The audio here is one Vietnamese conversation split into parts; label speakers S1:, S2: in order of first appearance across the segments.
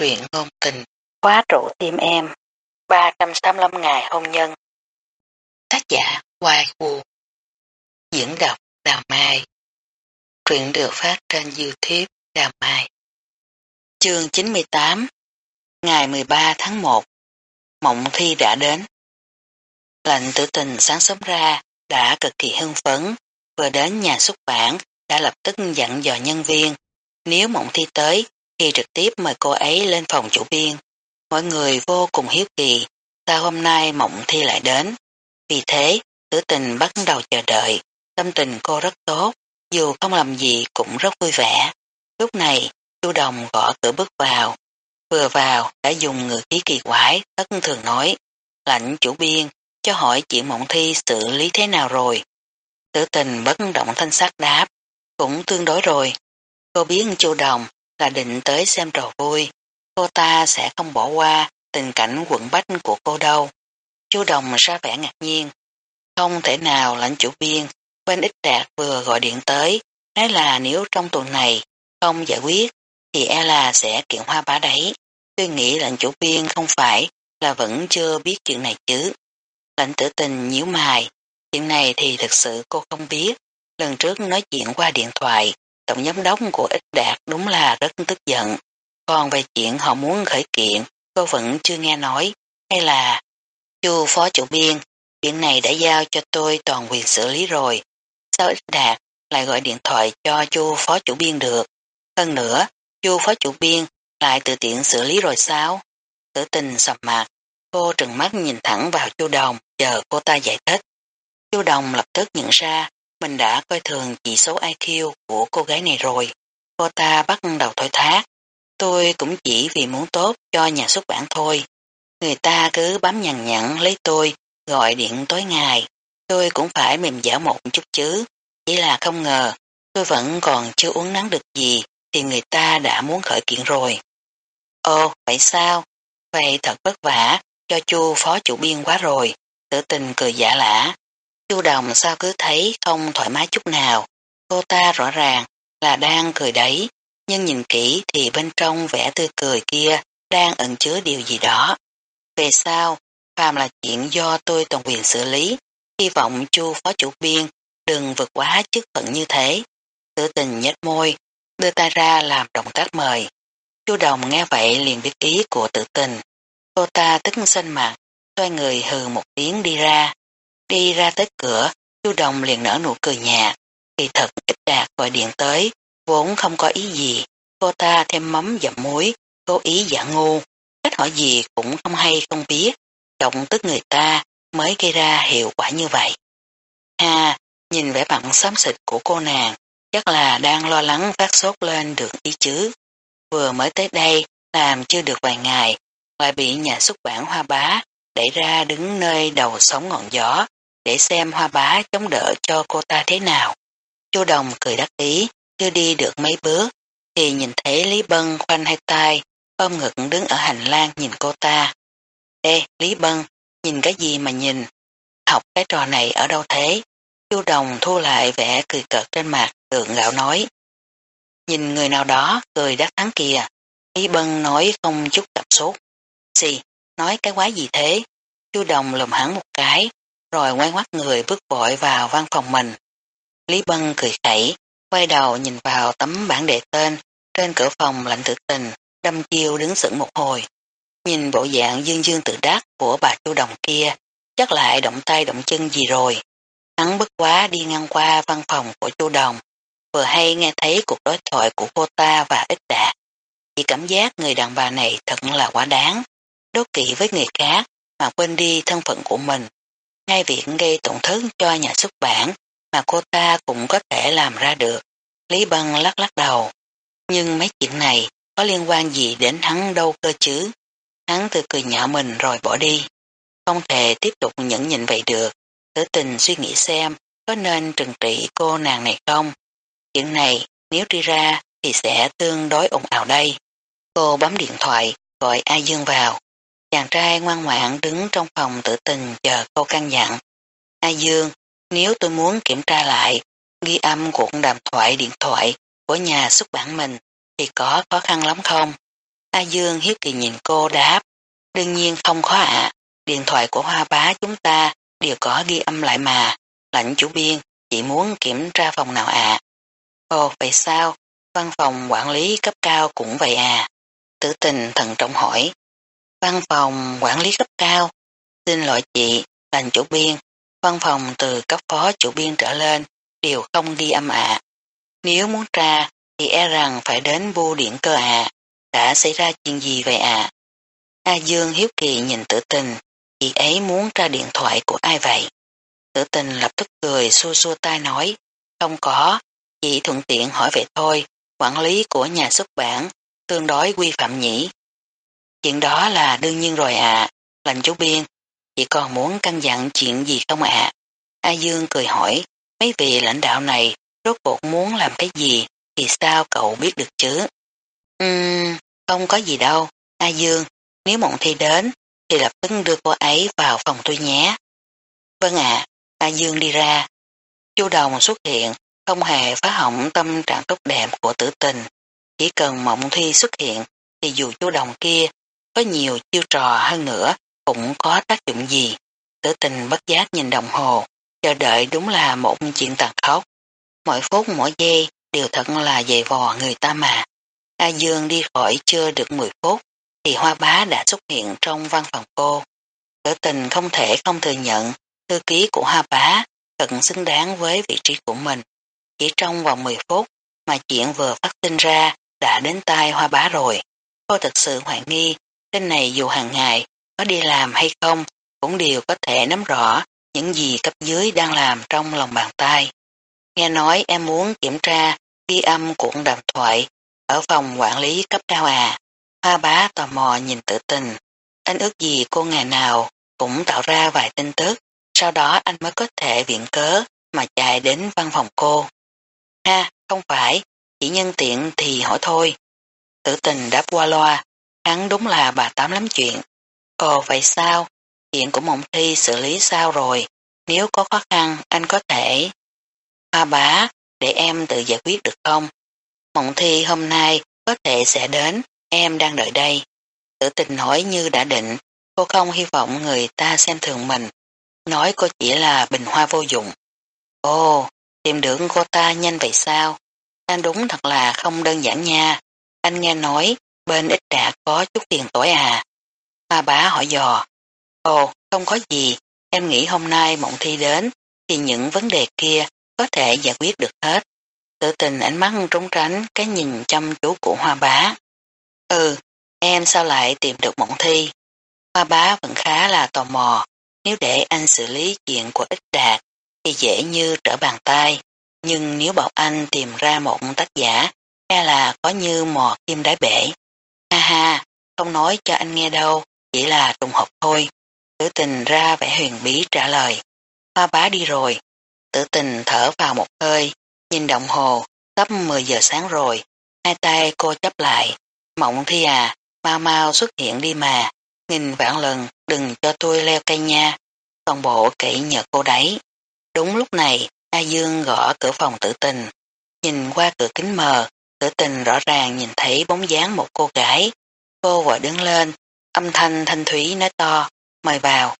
S1: truyện ngôn tình, khóa trụ tim em, 385 ngày hôn nhân. Tác giả Hoài Vũ Diễn đọc Đào Mai. Truyện được phát trên Youtube Đào Mai. Chương 98 Ngày 13 tháng 1 Mộng thi đã đến. Lệnh tử tình sáng sớm ra đã cực kỳ hưng phấn vừa đến nhà xuất bản đã lập tức dặn dò nhân viên nếu mộng thi tới thì trực tiếp mời cô ấy lên phòng chủ biên. Mọi người vô cùng hiếu kỳ, sao hôm nay mộng thi lại đến. Vì thế, tử tình bắt đầu chờ đợi, tâm tình cô rất tốt, dù không làm gì cũng rất vui vẻ. Lúc này, chu đồng gõ cửa bước vào. Vừa vào, đã dùng ngữ khí kỳ quái, tất thường nói, lãnh chủ biên, cho hỏi chuyện mộng thi xử lý thế nào rồi. Tử tình bất động thanh sắc đáp, cũng tương đối rồi. Cô biết chu đồng là định tới xem trò vui, cô ta sẽ không bỏ qua tình cảnh quận bách của cô đâu. Chú Đồng ra vẻ ngạc nhiên, không thể nào lãnh chủ biên, bên ít đạt vừa gọi điện tới, nói là nếu trong tuần này không giải quyết thì e là sẽ kiện hoa bá đấy. Tôi nghĩ lãnh chủ biên không phải là vẫn chưa biết chuyện này chứ. Lãnh tử tình nhíu mài, chuyện này thì thật sự cô không biết. Lần trước nói chuyện qua điện thoại, tổng giám đốc của Ích Đạt đúng là rất tức giận. Còn về chuyện họ muốn khởi kiện, cô vẫn chưa nghe nói, hay là chu phó chủ biên, chuyện này đã giao cho tôi toàn quyền xử lý rồi. Sao Ích Đạt lại gọi điện thoại cho chu phó chủ biên được? Hơn nữa, chu phó chủ biên lại tự tiện xử lý rồi sao? Tử tình sầm mặt, cô trừng mắt nhìn thẳng vào chu đồng, chờ cô ta giải thích. Chu đồng lập tức nhận ra mình đã coi thường chỉ số IQ của cô gái này rồi. Cô ta bắt đầu thổi thác. Tôi cũng chỉ vì muốn tốt cho nhà xuất bản thôi. Người ta cứ bám nhằn nhặn lấy tôi, gọi điện tối ngày. Tôi cũng phải mềm dẻo một chút chứ. Chỉ là không ngờ, tôi vẫn còn chưa uống nắng được gì, thì người ta đã muốn khởi kiện rồi. Ồ, vậy sao? Vậy thật vất vả, cho chu phó chủ biên quá rồi. Tử tình cười giả lả. Chu Đồng sao cứ thấy không thoải mái chút nào. Cô ta rõ ràng là đang cười đấy, nhưng nhìn kỹ thì bên trong vẻ tươi cười kia đang ẩn chứa điều gì đó. Về sau, phàm là chuyện do tôi toàn quyền xử lý, hy vọng chu phó chủ biên đừng vượt quá chức phận như thế. Tử tình nhếch môi, đưa tay ra làm động tác mời. Chu Đồng nghe vậy liền biết ý của tử tình. Cô ta tức xanh mặt, xoay người hừ một tiếng đi ra. Đi ra tới cửa, chu đồng liền nở nụ cười nhạt. Kỳ thật ít đạt gọi điện tới, vốn không có ý gì. Cô ta thêm mắm dặm muối, cố ý giả ngu. Cách hỏi gì cũng không hay không biết. Trọng tức người ta mới gây ra hiệu quả như vậy. Ha, nhìn vẻ mặt xám xịt của cô nàng, chắc là đang lo lắng phát sốt lên được ý chứ. Vừa mới tới đây, làm chưa được vài ngày, lại bị nhà xuất bản hoa bá đẩy ra đứng nơi đầu sóng ngọn gió, để xem hoa bá chống đỡ cho cô ta thế nào. Chu Đồng cười đắc ý, chưa đi được mấy bước, thì nhìn thấy Lý Bân khoanh hai tay, ôm ngực đứng ở hành lang nhìn cô ta. Ê, Lý Bân, nhìn cái gì mà nhìn? Học cái trò này ở đâu thế? Chu Đồng thu lại vẻ cười cợt trên mặt, tượng gạo nói. Nhìn người nào đó, cười đắc thắng kìa. Lý Bân nói không chút cảm xúc. Xì, nói cái quái gì thế? Chu Đồng lùm hắn một cái, rồi ngoan ngoắt người bước vội vào văn phòng mình. Lý Bân cười khẩy, quay đầu nhìn vào tấm bản đề tên trên cửa phòng lạnh tử tình, đâm chiêu đứng sững một hồi. Nhìn bộ dạng dương dương tự đắc của bà chu đồng kia, chắc lại động tay động chân gì rồi. Hắn bất quá đi ngang qua văn phòng của chu đồng, vừa hay nghe thấy cuộc đối thoại của cô ta và ít đạt. Chỉ cảm giác người đàn bà này thật là quá đáng, đốt kỵ với người khác mà quên đi thân phận của mình ngay việc gây tổn thất cho nhà xuất bản mà cô ta cũng có thể làm ra được. Lý Bân lắc lắc đầu. Nhưng mấy chuyện này có liên quan gì đến hắn đâu cơ chứ? Hắn từ cười nhạo mình rồi bỏ đi. Không thể tiếp tục nhẫn nhịn vậy được. Tử tình suy nghĩ xem có nên trừng trị cô nàng này không? Chuyện này nếu đi ra thì sẽ tương đối ồn ào đây. Cô bấm điện thoại, gọi A Dương vào. Chàng trai ngoan ngoãn đứng trong phòng tử tình chờ câu căn dặn. A Dương, nếu tôi muốn kiểm tra lại ghi âm cuộc đàm thoại điện thoại của nhà xuất bản mình thì có khó khăn lắm không? A Dương hiếu kỳ nhìn cô đáp. Đương nhiên không khó ạ. Điện thoại của hoa bá chúng ta đều có ghi âm lại mà. Lãnh chủ biên, chỉ muốn kiểm tra phòng nào ạ? Ồ, vậy sao? Văn phòng quản lý cấp cao cũng vậy à? Tử tình thận trọng hỏi. Văn phòng quản lý cấp cao? Xin lỗi chị, thành chủ biên. Văn phòng từ cấp phó chủ biên trở lên đều không ghi âm ạ. Nếu muốn tra thì e rằng phải đến bưu điện cơ ạ. Đã xảy ra chuyện gì vậy ạ? A Dương hiếu kỳ nhìn tử tình, chị ấy muốn tra điện thoại của ai vậy? Tử tình lập tức cười xua xua tay nói, không có, chị thuận tiện hỏi vậy thôi, quản lý của nhà xuất bản, tương đối quy phạm nhỉ. Chuyện đó là đương nhiên rồi ạ, à. lành chú biên, chỉ còn muốn căn dặn chuyện gì không ạ? A Dương cười hỏi, mấy vị lãnh đạo này rốt cuộc muốn làm cái gì thì sao cậu biết được chứ? Ừm, không có gì đâu, A Dương, nếu mộng thi đến thì lập tức đưa cô ấy vào phòng tôi nhé. Vâng ạ, A Dương đi ra. Chu Đồng xuất hiện, không hề phá hỏng tâm trạng tốt đẹp của tử tình. Chỉ cần mộng thi xuất hiện thì dù Chu Đồng kia có nhiều chiêu trò hơn nữa cũng có tác dụng gì. Tử tình bất giác nhìn đồng hồ, chờ đợi đúng là một chuyện tàn khốc. Mỗi phút mỗi giây đều thật là dày vò người ta mà. A Dương đi khỏi chưa được 10 phút thì hoa bá đã xuất hiện trong văn phòng cô. Tử tình không thể không thừa nhận thư ký của hoa bá thật xứng đáng với vị trí của mình. Chỉ trong vòng 10 phút mà chuyện vừa phát sinh ra đã đến tai hoa bá rồi. Cô thật sự hoài nghi tên này dù hàng ngày có đi làm hay không cũng đều có thể nắm rõ những gì cấp dưới đang làm trong lòng bàn tay. Nghe nói em muốn kiểm tra ghi âm cuộn đàm thoại ở phòng quản lý cấp cao à. Hoa bá tò mò nhìn tự tình. Anh ước gì cô ngày nào cũng tạo ra vài tin tức, sau đó anh mới có thể viện cớ mà chạy đến văn phòng cô. Ha, không phải, chỉ nhân tiện thì hỏi thôi. Tử tình đáp qua loa, hắn đúng là bà tám lắm chuyện. Ồ vậy sao? Chuyện của mộng thi xử lý sao rồi? Nếu có khó khăn, anh có thể... À, hoa bá, để em tự giải quyết được không? Mộng thi hôm nay có thể sẽ đến, em đang đợi đây. Tử tình hỏi như đã định, cô không hy vọng người ta xem thường mình. Nói cô chỉ là bình hoa vô dụng. Ồ, tìm được cô ta nhanh vậy sao? Anh đúng thật là không đơn giản nha. Anh nghe nói bên ít đã có chút tiền tối à. Hoa bá hỏi dò. Ồ, không có gì. Em nghĩ hôm nay mộng thi đến thì những vấn đề kia có thể giải quyết được hết. Tự tình ánh mắt trốn tránh cái nhìn chăm chú của hoa bá. Ừ, em sao lại tìm được mộng thi? Hoa bá vẫn khá là tò mò. Nếu để anh xử lý chuyện của ích đạt thì dễ như trở bàn tay. Nhưng nếu bảo anh tìm ra một tác giả e là có như mò kim đáy bể. Ha ha, không nói cho anh nghe đâu, chỉ là trùng hợp thôi. Tử tình ra vẻ huyền bí trả lời. Hoa bá đi rồi. Tử tình thở vào một hơi, nhìn đồng hồ, sắp 10 giờ sáng rồi. Hai tay cô chấp lại. Mộng thi à, mau mau xuất hiện đi mà. Nghìn vạn lần đừng cho tôi leo cây nha. Toàn bộ kỹ nhờ cô đấy. Đúng lúc này, A Dương gõ cửa phòng tử tình. Nhìn qua cửa kính mờ, tử tình rõ ràng nhìn thấy bóng dáng một cô gái. Cô vội đứng lên, âm thanh thanh thúy nói to, mời vào.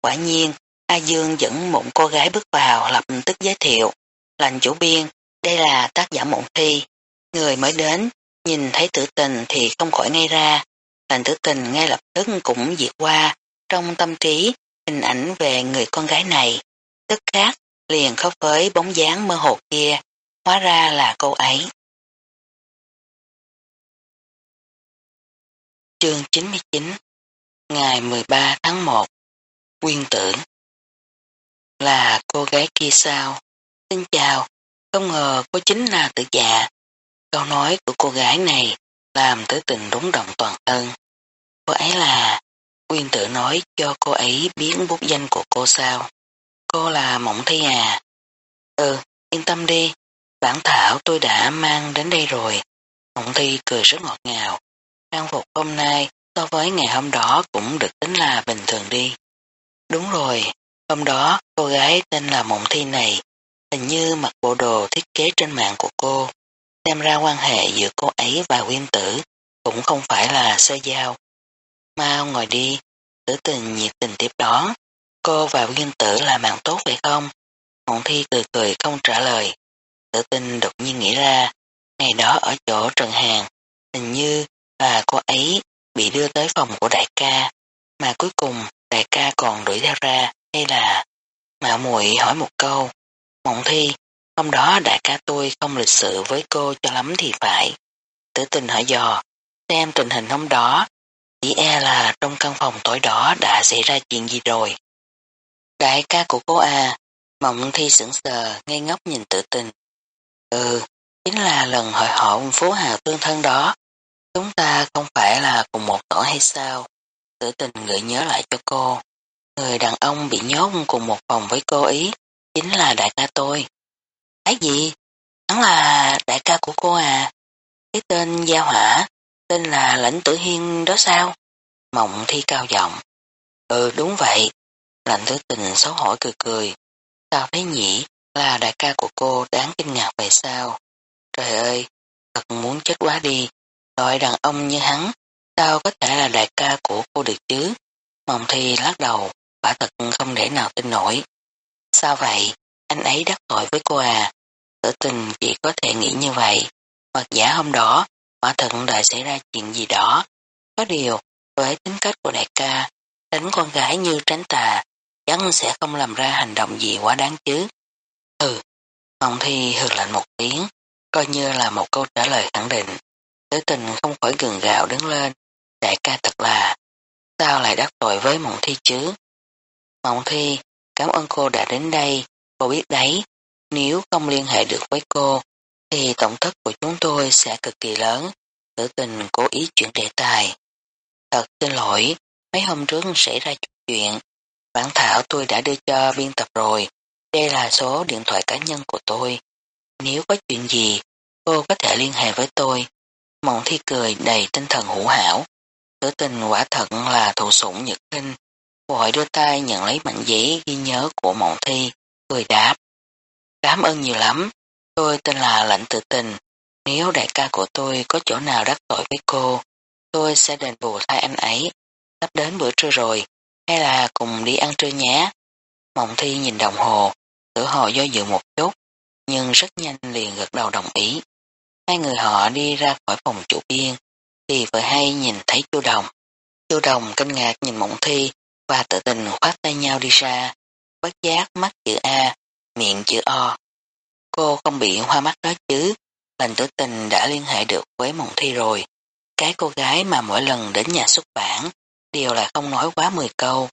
S1: Quả nhiên, A Dương dẫn một cô gái bước vào lập tức giới thiệu. Lành chủ biên, đây là tác giả mộng thi. Người mới đến, nhìn thấy tử tình thì không khỏi ngay ra. Lành tử tình ngay lập tức cũng diệt qua, trong tâm trí, hình ảnh về người con gái này. Tức khác, liền khóc với bóng dáng mơ hồ kia, hóa ra là cô ấy. Chương 99 Ngày 13 tháng 1 Quyên tưởng Là cô gái kia sao? Xin chào, không ngờ cô chính là tự dạ. Câu nói của cô gái này làm tử tình đúng động toàn thân. Cô ấy là Quyên tự nói cho cô ấy biến bút danh của cô sao. Cô là Mộng Thi à? Ừ, yên tâm đi, bản thảo tôi đã mang đến đây rồi. Mộng Thi cười rất ngọt ngào. Trang phục hôm nay so với ngày hôm đó cũng được tính là bình thường đi. Đúng rồi, hôm đó cô gái tên là Mộng Thi này hình như mặc bộ đồ thiết kế trên mạng của cô. Xem ra quan hệ giữa cô ấy và quyên tử cũng không phải là sơ giao. Mau ngồi đi, tử tình nhiệt tình tiếp đón. Cô và Quyên tử là bạn tốt vậy không? Mộng thi cười cười không trả lời. Tử tình đột nhiên nghĩ ra, ngày đó ở chỗ Trần Hàng, hình như là cô ấy bị đưa tới phòng của đại ca, mà cuối cùng đại ca còn đuổi theo ra, hay là... Mạo muội hỏi một câu, Mộng thi, hôm đó đại ca tôi không lịch sự với cô cho lắm thì phải. Tử tình hỏi dò, xem tình hình hôm đó, chỉ e là trong căn phòng tối đó đã xảy ra chuyện gì rồi. Đại ca của cô à, mộng thi sững sờ, ngây ngốc nhìn tử tình. Ừ, chính là lần hội họp phố hào tương thân đó. Chúng ta không phải là cùng một tổ hay sao? Tử tình gợi nhớ lại cho cô. Người đàn ông bị nhốt cùng một phòng với cô ý, chính là đại ca tôi. Cái gì? Hắn là đại ca của cô à? Cái tên Gia Hỏa, tên là lãnh tử hiên đó sao? Mộng thi cao giọng. Ừ đúng vậy. lãnh tử tình xấu hổ cười cười. Sao thế nhỉ? Là đại ca của cô đáng kinh ngạc vậy sao? Trời ơi, thật muốn chết quá đi. Loại đàn ông như hắn, sao có thể là đại ca của cô được chứ? Mộng thi lắc đầu, quả thật không để nào tin nổi. Sao vậy? Anh ấy đắc tội với cô à? Tử tình chỉ có thể nghĩ như vậy. Hoặc giả hôm đó, quả thật đã xảy ra chuyện gì đó. Có điều, với tính cách của đại ca, đánh con gái như tránh tà, chắn sẽ không làm ra hành động gì quá đáng chứ. Ừ, Mộng Thi hừ lạnh một tiếng, coi như là một câu trả lời khẳng định. Tử tình không khỏi gừng gạo đứng lên, đại ca thật là, sao lại đắc tội với Mộng Thi chứ? Mộng Thi, cảm ơn cô đã đến đây, cô biết đấy, nếu không liên hệ được với cô, thì tổng thất của chúng tôi sẽ cực kỳ lớn. Tử tình cố ý chuyển đề tài. Thật xin lỗi, mấy hôm trước xảy ra chuyện. Bản thảo tôi đã đưa cho biên tập rồi. Đây là số điện thoại cá nhân của tôi. Nếu có chuyện gì, cô có thể liên hệ với tôi. Mộng thi cười đầy tinh thần hữu hảo. Tử tình quả thật là thụ sủng nhật kinh. Vội đưa tay nhận lấy mảnh giấy ghi nhớ của mộng thi, cười đáp. Cảm ơn nhiều lắm, tôi tên là Lãnh Tự Tình. Nếu đại ca của tôi có chỗ nào đắc tội với cô, tôi sẽ đền bù thay anh ấy. Sắp đến bữa trưa rồi, hay là cùng đi ăn trưa nhé. Mộng Thi nhìn đồng hồ, tự hồ do dự một chút, nhưng rất nhanh liền gật đầu đồng ý. Hai người họ đi ra khỏi phòng chủ biên, thì vừa hay nhìn thấy chu đồng. Chu đồng kinh ngạc nhìn Mộng Thi và tự tình khoát tay nhau đi ra, bất giác mắt chữ A, miệng chữ O. Cô không bị hoa mắt đó chứ, lành tử tình đã liên hệ được với Mộng Thi rồi. Cái cô gái mà mỗi lần đến nhà xuất bản đều là không nói quá 10 câu.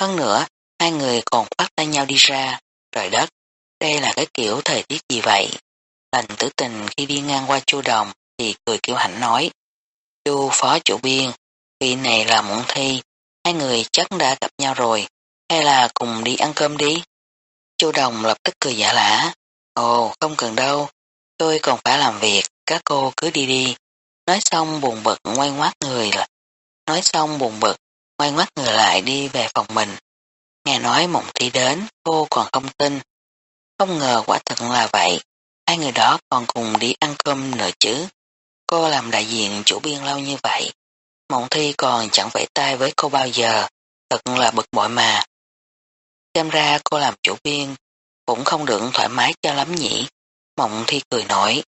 S1: Hơn nữa, hai người còn khoát tay nhau đi ra. Trời đất, đây là cái kiểu thời tiết gì vậy? Lành tử tình khi đi ngang qua chu đồng thì cười kiểu hạnh nói. Chu phó chủ biên, khi này là Mộng Thi, hai người chắc đã gặp nhau rồi, hay là cùng đi ăn cơm đi? Chu đồng lập tức cười giả lả. Ồ, không cần đâu, tôi còn phải làm việc, các cô cứ đi đi. Nói xong buồn bực ngoay ngoát người là. Nói xong buồn bực, ngoay ngoát người lại đi về phòng mình. Nghe nói mộng thi đến, cô còn không tin. Không ngờ quả thật là vậy, hai người đó còn cùng đi ăn cơm nữa chứ. Cô làm đại diện chủ biên lâu như vậy. Mộng thi còn chẳng vẫy tay với cô bao giờ, thật là bực bội mà. Xem ra cô làm chủ biên cũng không được thoải mái cho lắm nhỉ. Mộng thi cười nổi.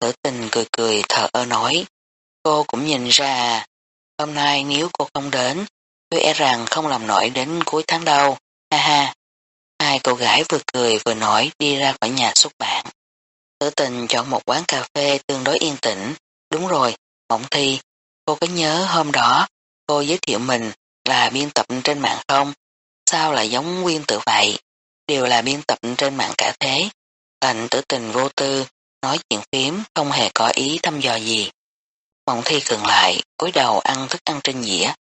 S1: Tử tình cười cười thở ơ nói. Cô cũng nhìn ra hôm nay nếu cô không đến, tôi e rằng không làm nổi đến cuối tháng đâu. Ha ha. Hai cô gái vừa cười vừa nói đi ra khỏi nhà xuất bản. Tử tình chọn một quán cà phê tương đối yên tĩnh. Đúng rồi, mộng thi. Cô có nhớ hôm đó cô giới thiệu mình là biên tập trên mạng không? Sao lại giống nguyên tự vậy? đều là biên tập trên mạng cả thế. Lạnh tử tình vô tư, nói chuyện phím, không hề có ý thăm dò gì. Mộng thi cường lại, cúi đầu ăn thức ăn trên dĩa.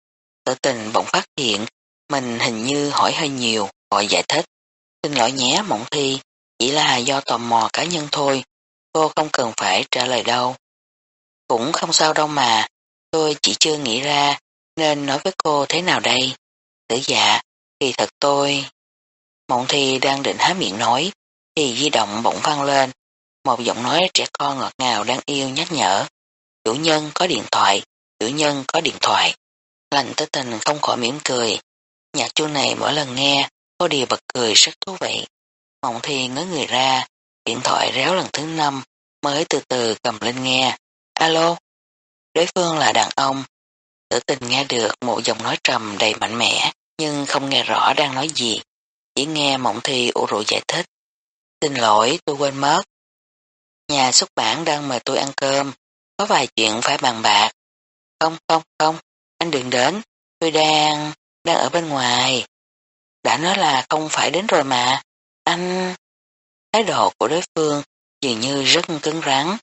S1: Tử tình bỗng phát hiện, mình hình như hỏi hơi nhiều, gọi giải thích. Xin lỗi nhé mộng thi, chỉ là do tò mò cá nhân thôi, cô không cần phải trả lời đâu. Cũng không sao đâu mà, tôi chỉ chưa nghĩ ra, nên nói với cô thế nào đây? Tử dạ, thì thật tôi... Mộng thi đang định há miệng nói, thì di động bỗng vang lên. Một giọng nói trẻ con ngọt ngào đang yêu nhắc nhở. Chủ nhân có điện thoại, chủ nhân có điện thoại. Lành tới tình không khỏi mỉm cười. Nhạc chuông này mỗi lần nghe, cô đều bật cười rất thú vị. Mộng thi ngớ người ra, điện thoại réo lần thứ năm, mới từ từ cầm lên nghe. Alo? Đối phương là đàn ông. Tử tình nghe được một giọng nói trầm đầy mạnh mẽ, nhưng không nghe rõ đang nói gì. Chỉ nghe mộng thi ủ rũ giải thích. Xin lỗi, tôi quên mất. Nhà xuất bản đang mời tôi ăn cơm, có vài chuyện phải bàn bạc. Không, không, không, anh đừng đến, tôi đang, đang ở bên ngoài. Đã nói là không phải đến rồi mà, anh... Thái độ của đối phương dường như rất cứng rắn,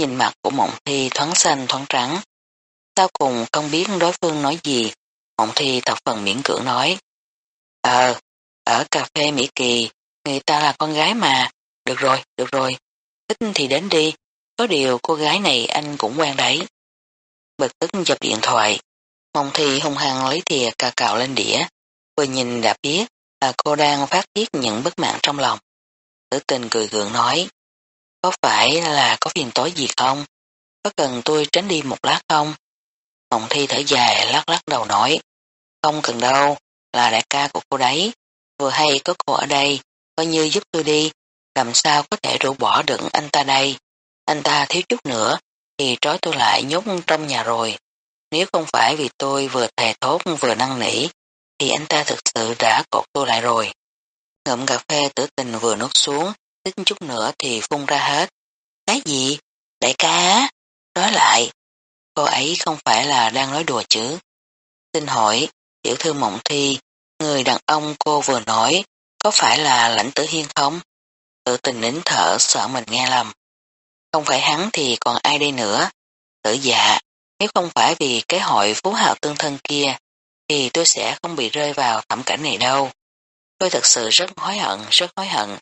S1: nhìn mặt của mộng thi thoáng xanh thoáng trắng. Sau cùng không biết đối phương nói gì, mộng thi thập phần miễn cưỡng nói. Ờ, ở cà phê Mỹ Kỳ, người ta là con gái mà, được rồi, được rồi, thích thì đến đi, có điều cô gái này anh cũng quen đấy. Bực tức dập điện thoại, mộng thi hung hăng lấy thìa cà cào lên đĩa, vừa nhìn đã biết là cô đang phát tiết những bất mãn trong lòng. Tử tình cười gượng nói, có phải là có phiền tối gì không? Có cần tôi tránh đi một lát không? hồng thi thở dài lắc lắc đầu nói, không cần đâu, là đại ca của cô đấy, vừa hay có cô ở đây, coi như giúp tôi đi, làm sao có thể đổ bỏ đựng anh ta đây. Anh ta thiếu chút nữa, thì trói tôi lại nhốt trong nhà rồi. Nếu không phải vì tôi vừa thề thốt vừa năn nỉ, thì anh ta thực sự đã cột tôi lại rồi. Ngậm cà phê tử tình vừa nuốt xuống, tích chút nữa thì phun ra hết. Cái gì? Đại ca Nói lại, cô ấy không phải là đang nói đùa chứ. Xin hỏi, tiểu thư mộng thi, người đàn ông cô vừa nói, có phải là lãnh tử hiên không? Tự tình nín thở sợ mình nghe lầm. Không phải hắn thì còn ai đây nữa? Tử dạ, nếu không phải vì cái hội phú hào tương thân kia, thì tôi sẽ không bị rơi vào thẩm cảnh này đâu. Tôi thật sự rất hối hận, rất hối hận.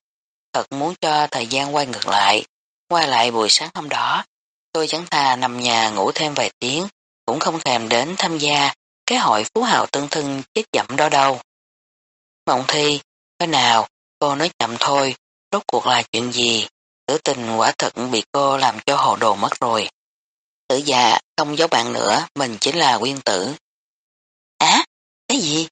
S1: Thật muốn cho thời gian quay ngược lại, quay lại buổi sáng hôm đó. Tôi chẳng thà nằm nhà ngủ thêm vài tiếng, cũng không thèm đến tham gia cái hội phú hào tương thân chết chậm đó đâu. Mộng thi, thế nào, cô nói chậm thôi, rốt cuộc là chuyện gì? Tử tình quả thật bị cô làm cho hồ đồ mất rồi. Tử dạ, không giấu bạn nữa, mình chính là quyên tử. Á, cái gì?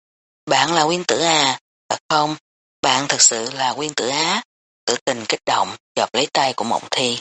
S1: Bạn là quyên tử à? Thật không? Bạn thật sự là quyên tử á? Tử tình kích động, chọc lấy tay của mộng thi.